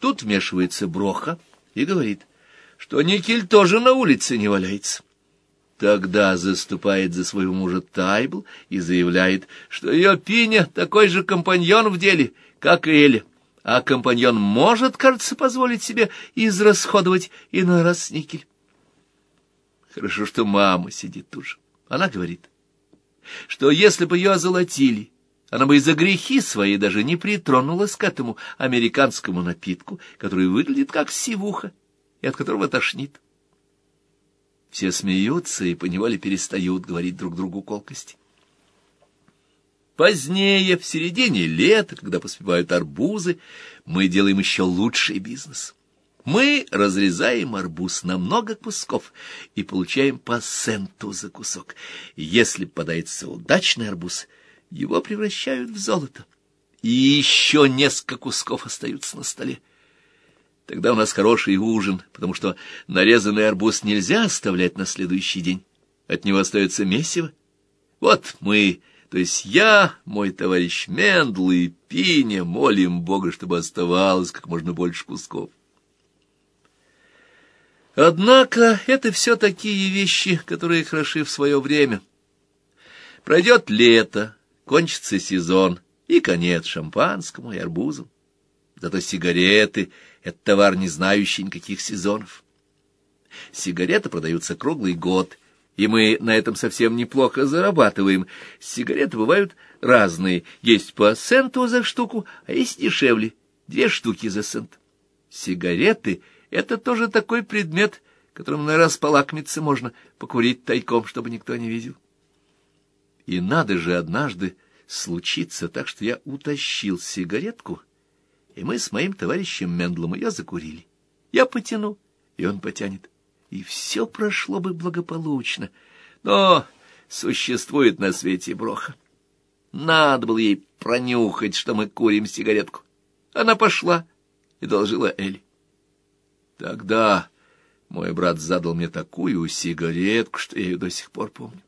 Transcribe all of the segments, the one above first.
Тут вмешивается Броха и говорит, что никель тоже на улице не валяется. Тогда заступает за своего мужа Тайбл и заявляет, что ее Пиня такой же компаньон в деле, как и Эля, а компаньон может, кажется, позволить себе израсходовать иной раз никель. Хорошо, что мама сидит тут же. Она говорит, что если бы ее озолотили, она бы из-за грехи свои даже не притронулась к этому американскому напитку, который выглядит как сивуха и от которого тошнит. Все смеются и поневоле перестают говорить друг другу колкости. Позднее, в середине лета, когда поспевают арбузы, мы делаем еще лучший бизнес. Мы разрезаем арбуз на много кусков и получаем по центу за кусок. Если попадается удачный арбуз, его превращают в золото. И еще несколько кусков остаются на столе. Тогда у нас хороший ужин, потому что нарезанный арбуз нельзя оставлять на следующий день. От него остается месиво. Вот мы, то есть я, мой товарищ Мендл и Пиня, молим Бога, чтобы оставалось как можно больше кусков. Однако это все такие вещи, которые хороши в свое время. Пройдет лето, кончится сезон, и конец шампанскому и арбузам. Зато сигареты — это товар, не знающий никаких сезонов. Сигареты продаются круглый год, и мы на этом совсем неплохо зарабатываем. Сигареты бывают разные. Есть по центу за штуку, а есть дешевле. Две штуки за цент. Сигареты — это тоже такой предмет, которым на раз полакмиться можно, покурить тайком, чтобы никто не видел. И надо же однажды случиться так, что я утащил сигаретку — и мы с моим товарищем Мендлом ее закурили. Я потяну, и он потянет, и все прошло бы благополучно. Но существует на свете броха. Надо было ей пронюхать, что мы курим сигаретку. Она пошла и должила Элли. Тогда мой брат задал мне такую сигаретку, что я ее до сих пор помню.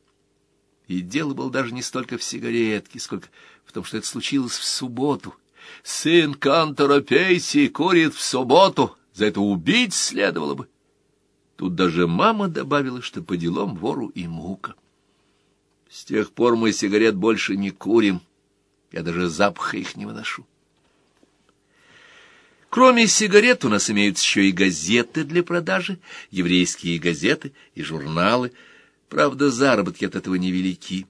И дело было даже не столько в сигаретке, сколько в том, что это случилось в субботу, Сын Кантора Пейси курит в субботу, за это убить следовало бы. Тут даже мама добавила, что по делам вору и мука. С тех пор мы сигарет больше не курим, я даже запаха их не выношу. Кроме сигарет у нас имеются еще и газеты для продажи, еврейские газеты и журналы. Правда, заработки от этого невелики.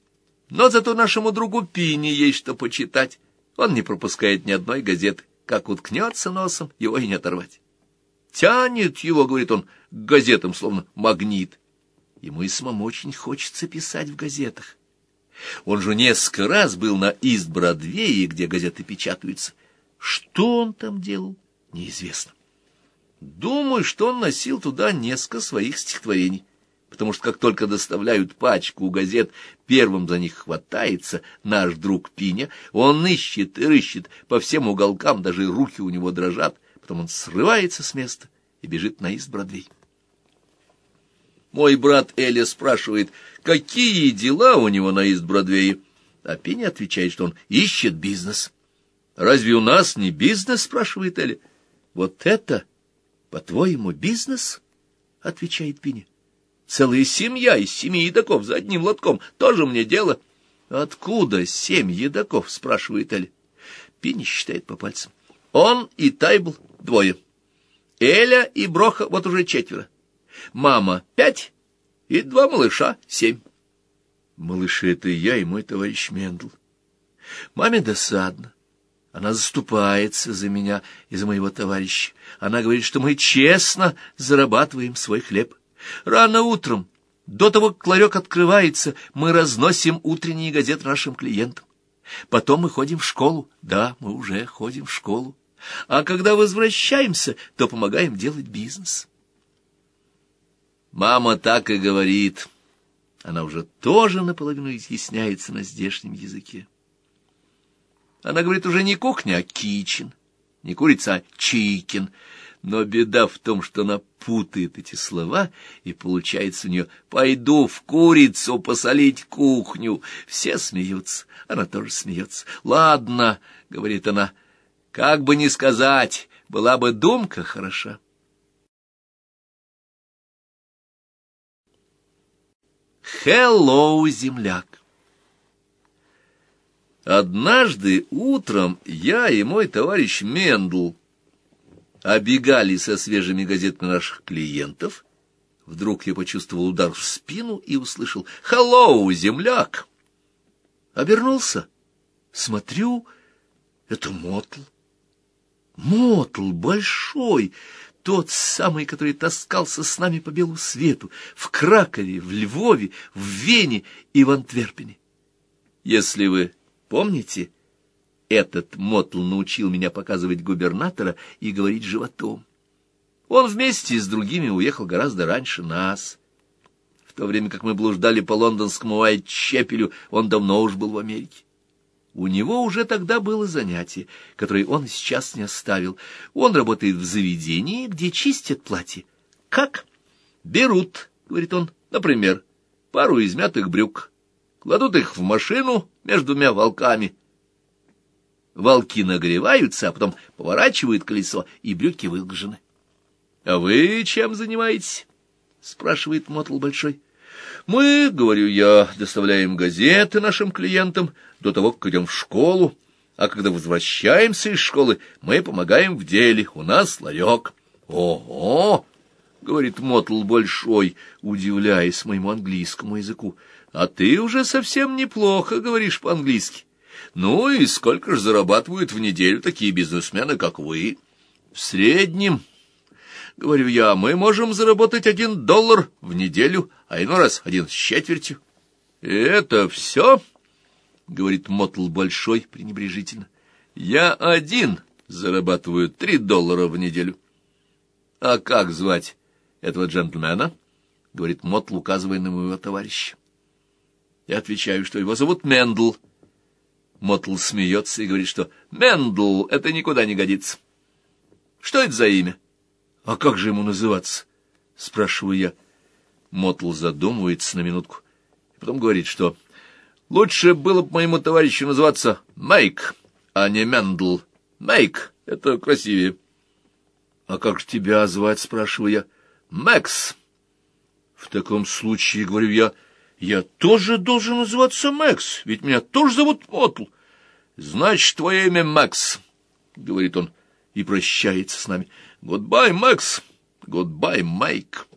Но зато нашему другу Пине есть что почитать. Он не пропускает ни одной газеты. Как уткнется носом, его и не оторвать. Тянет его, говорит он, к газетам, словно магнит. Ему и самому очень хочется писать в газетах. Он же несколько раз был на Ист-Бродвее, где газеты печатаются. Что он там делал, неизвестно. Думаю, что он носил туда несколько своих стихотворений потому что как только доставляют пачку газет, первым за них хватается наш друг Пиня, он ищет и рыщет по всем уголкам, даже руки у него дрожат, потом он срывается с места и бежит на Ист-Бродвей. Мой брат Эля спрашивает, какие дела у него на Ист-Бродвее, а Пиня отвечает, что он ищет бизнес. «Разве у нас не бизнес?» — спрашивает Эля. «Вот это, по-твоему, бизнес?» — отвечает Пиня. Целая семья из семи едоков за одним лотком. Тоже мне дело. Откуда семь едоков? спрашивает Эля. Пинни считает по пальцам. Он и Тайбл двое. Эля и Броха вот уже четверо. Мама пять и два малыша семь. Малыши — это я и мой товарищ Мендл. Маме досадно. Она заступается за меня и за моего товарища. Она говорит, что мы честно зарабатываем свой хлеб. Рано утром, до того, как ларек открывается, мы разносим утренние газеты нашим клиентам. Потом мы ходим в школу. Да, мы уже ходим в школу. А когда возвращаемся, то помогаем делать бизнес. Мама так и говорит. Она уже тоже наполовину изъясняется на здешнем языке. Она говорит уже не кухня, а кичен, не курица, а чикен — но беда в том, что она путает эти слова, и получается у нее «пойду в курицу посолить кухню». Все смеются, она тоже смеется. «Ладно», — говорит она, — «как бы не сказать, была бы думка хороша. Хеллоу, земляк! Однажды утром я и мой товарищ Мендл обегали со свежими газетами наших клиентов. Вдруг я почувствовал удар в спину и услышал «Hello, земляк!» Обернулся. Смотрю, это Мотл. Мотл большой, тот самый, который таскался с нами по белу свету, в Кракове, в Львове, в Вене и в Антверпене. Если вы помните, этот Мотл научил меня показывать губернатора и говорить животом. Он вместе с другими уехал гораздо раньше нас. В то время как мы блуждали по лондонскому Уайт-Чепелю, он давно уж был в Америке. У него уже тогда было занятие, которое он сейчас не оставил. Он работает в заведении, где чистят платье. Как? Берут, говорит он, например, пару измятых брюк, кладут их в машину между двумя волками. Волки нагреваются, а потом поворачивают колесо, и брюки выглажены. — А вы чем занимаетесь? — спрашивает Мотл Большой. Мы, говорю я, доставляем газеты нашим клиентам до того, как идем в школу, а когда возвращаемся из школы, мы помогаем в деле, у нас ларек. Ого! — говорит Мотл Большой, удивляясь моему английскому языку. — А ты уже совсем неплохо говоришь по-английски. Ну и сколько же зарабатывают в неделю такие бизнесмены, как вы? — В среднем Говорю я, мы можем заработать один доллар в неделю, а иной раз один с четвертью. — Это все? — говорит Мотл Большой пренебрежительно. — Я один зарабатываю три доллара в неделю. — А как звать этого джентльмена? — говорит Мотл, указывая на моего товарища. Я отвечаю, что его зовут Мендл. Мотл смеется и говорит, что Мендл — это никуда не годится. Что это за имя? — А как же ему называться? — спрашиваю я. Мотл задумывается на минутку. Потом говорит, что лучше было бы моему товарищу называться Майк, а не Мендл. Майк — это красивее. — А как же тебя звать? — спрашиваю я. — Мэкс. — В таком случае, говорю я, я тоже должен называться Мэкс, ведь меня тоже зовут Мотл. — Значит, твое имя Макс, — говорит он, и прощается с нами. — Goodbye, Макс! Goodbye, Майк!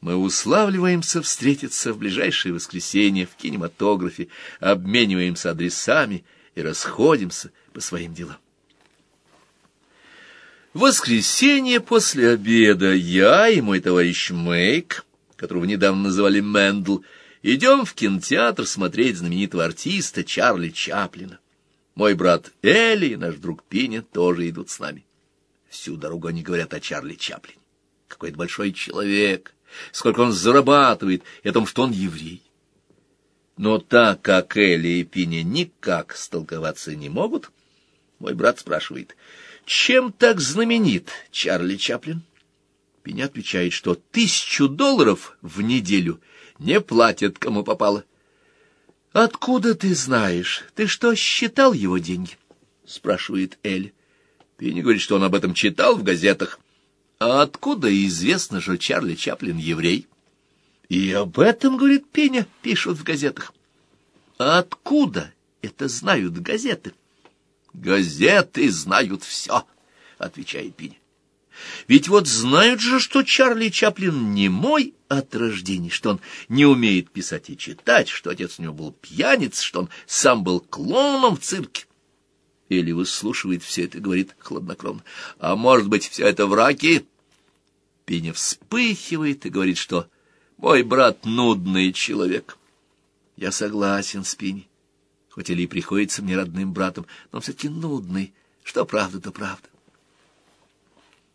Мы уславливаемся встретиться в ближайшее воскресенье в кинематографе, обмениваемся адресами и расходимся по своим делам. В воскресенье после обеда я и мой товарищ Мэйк, которого недавно называли Мэндл, идем в кинотеатр смотреть знаменитого артиста Чарли Чаплина. Мой брат Эля и наш друг Пиня тоже идут с нами. Всю дорогу они говорят о Чарли Чаплине. Какой это большой человек, сколько он зарабатывает, и о том, что он еврей. Но так как Эля и Пиня никак столковаться не могут, мой брат спрашивает, чем так знаменит Чарли Чаплин? Пиня отвечает, что тысячу долларов в неделю не платят, кому попало. «Откуда ты знаешь? Ты что, считал его деньги?» — спрашивает Эль. Пенни говорит, что он об этом читал в газетах. А откуда известно, что Чарли Чаплин еврей? И об этом, говорит Пеня, пишут в газетах. А откуда это знают газеты? Газеты знают все, отвечает Пеня. Ведь вот знают же, что Чарли Чаплин не мой от рождения, что он не умеет писать и читать, что отец у него был пьяниц, что он сам был клоуном в цирке. Или выслушивает все это и говорит хладнокровно. А может быть, все это враки? Пеня вспыхивает и говорит, что мой брат нудный человек. Я согласен с Пиней, хоть или и приходится мне родным братом, но все-таки нудный. Что правда, то правда.